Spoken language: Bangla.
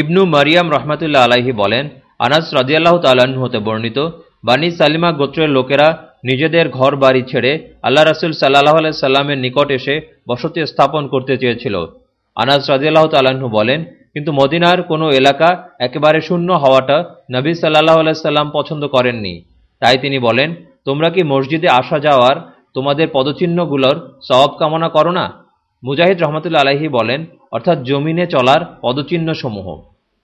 ইবনু মারিয়াম রহমাতুল্লাহ আলাহি বলেন, আনাস রাজিয়াল্লাহ তাল্লাহ্ন হতে বর্ণিত, বানি সালিমা গোত্রের লোকেরা নিজেদের ঘর বাড়ি ছেড়ে আল্লাহ রাসুল সাল্লাহ আলাই সাল্লামের নিকট এসে বসতি স্থাপন করতে চেয়েছিল। আনাস রাজিয়াল্লাহ তাল্লাহ্ন বলেন, কিন্তু মদিনার কোনো এলাকা একেবারে শূন্য হওয়াটা নবী সাল্লাহ আলাই সাল্লাম পছন্দ করেননি। তাই তিনি বলেন, তোমরা কি মসজিদে আসা যাওয়ার তোমাদের পদচিহ্নগুলোর সওয়াব কামনা করো না? মুজাহিদ রহমতুল্লা আলাহি বলেন অর্থাৎ জমিনে চলার পদচিহ্নসমূহ।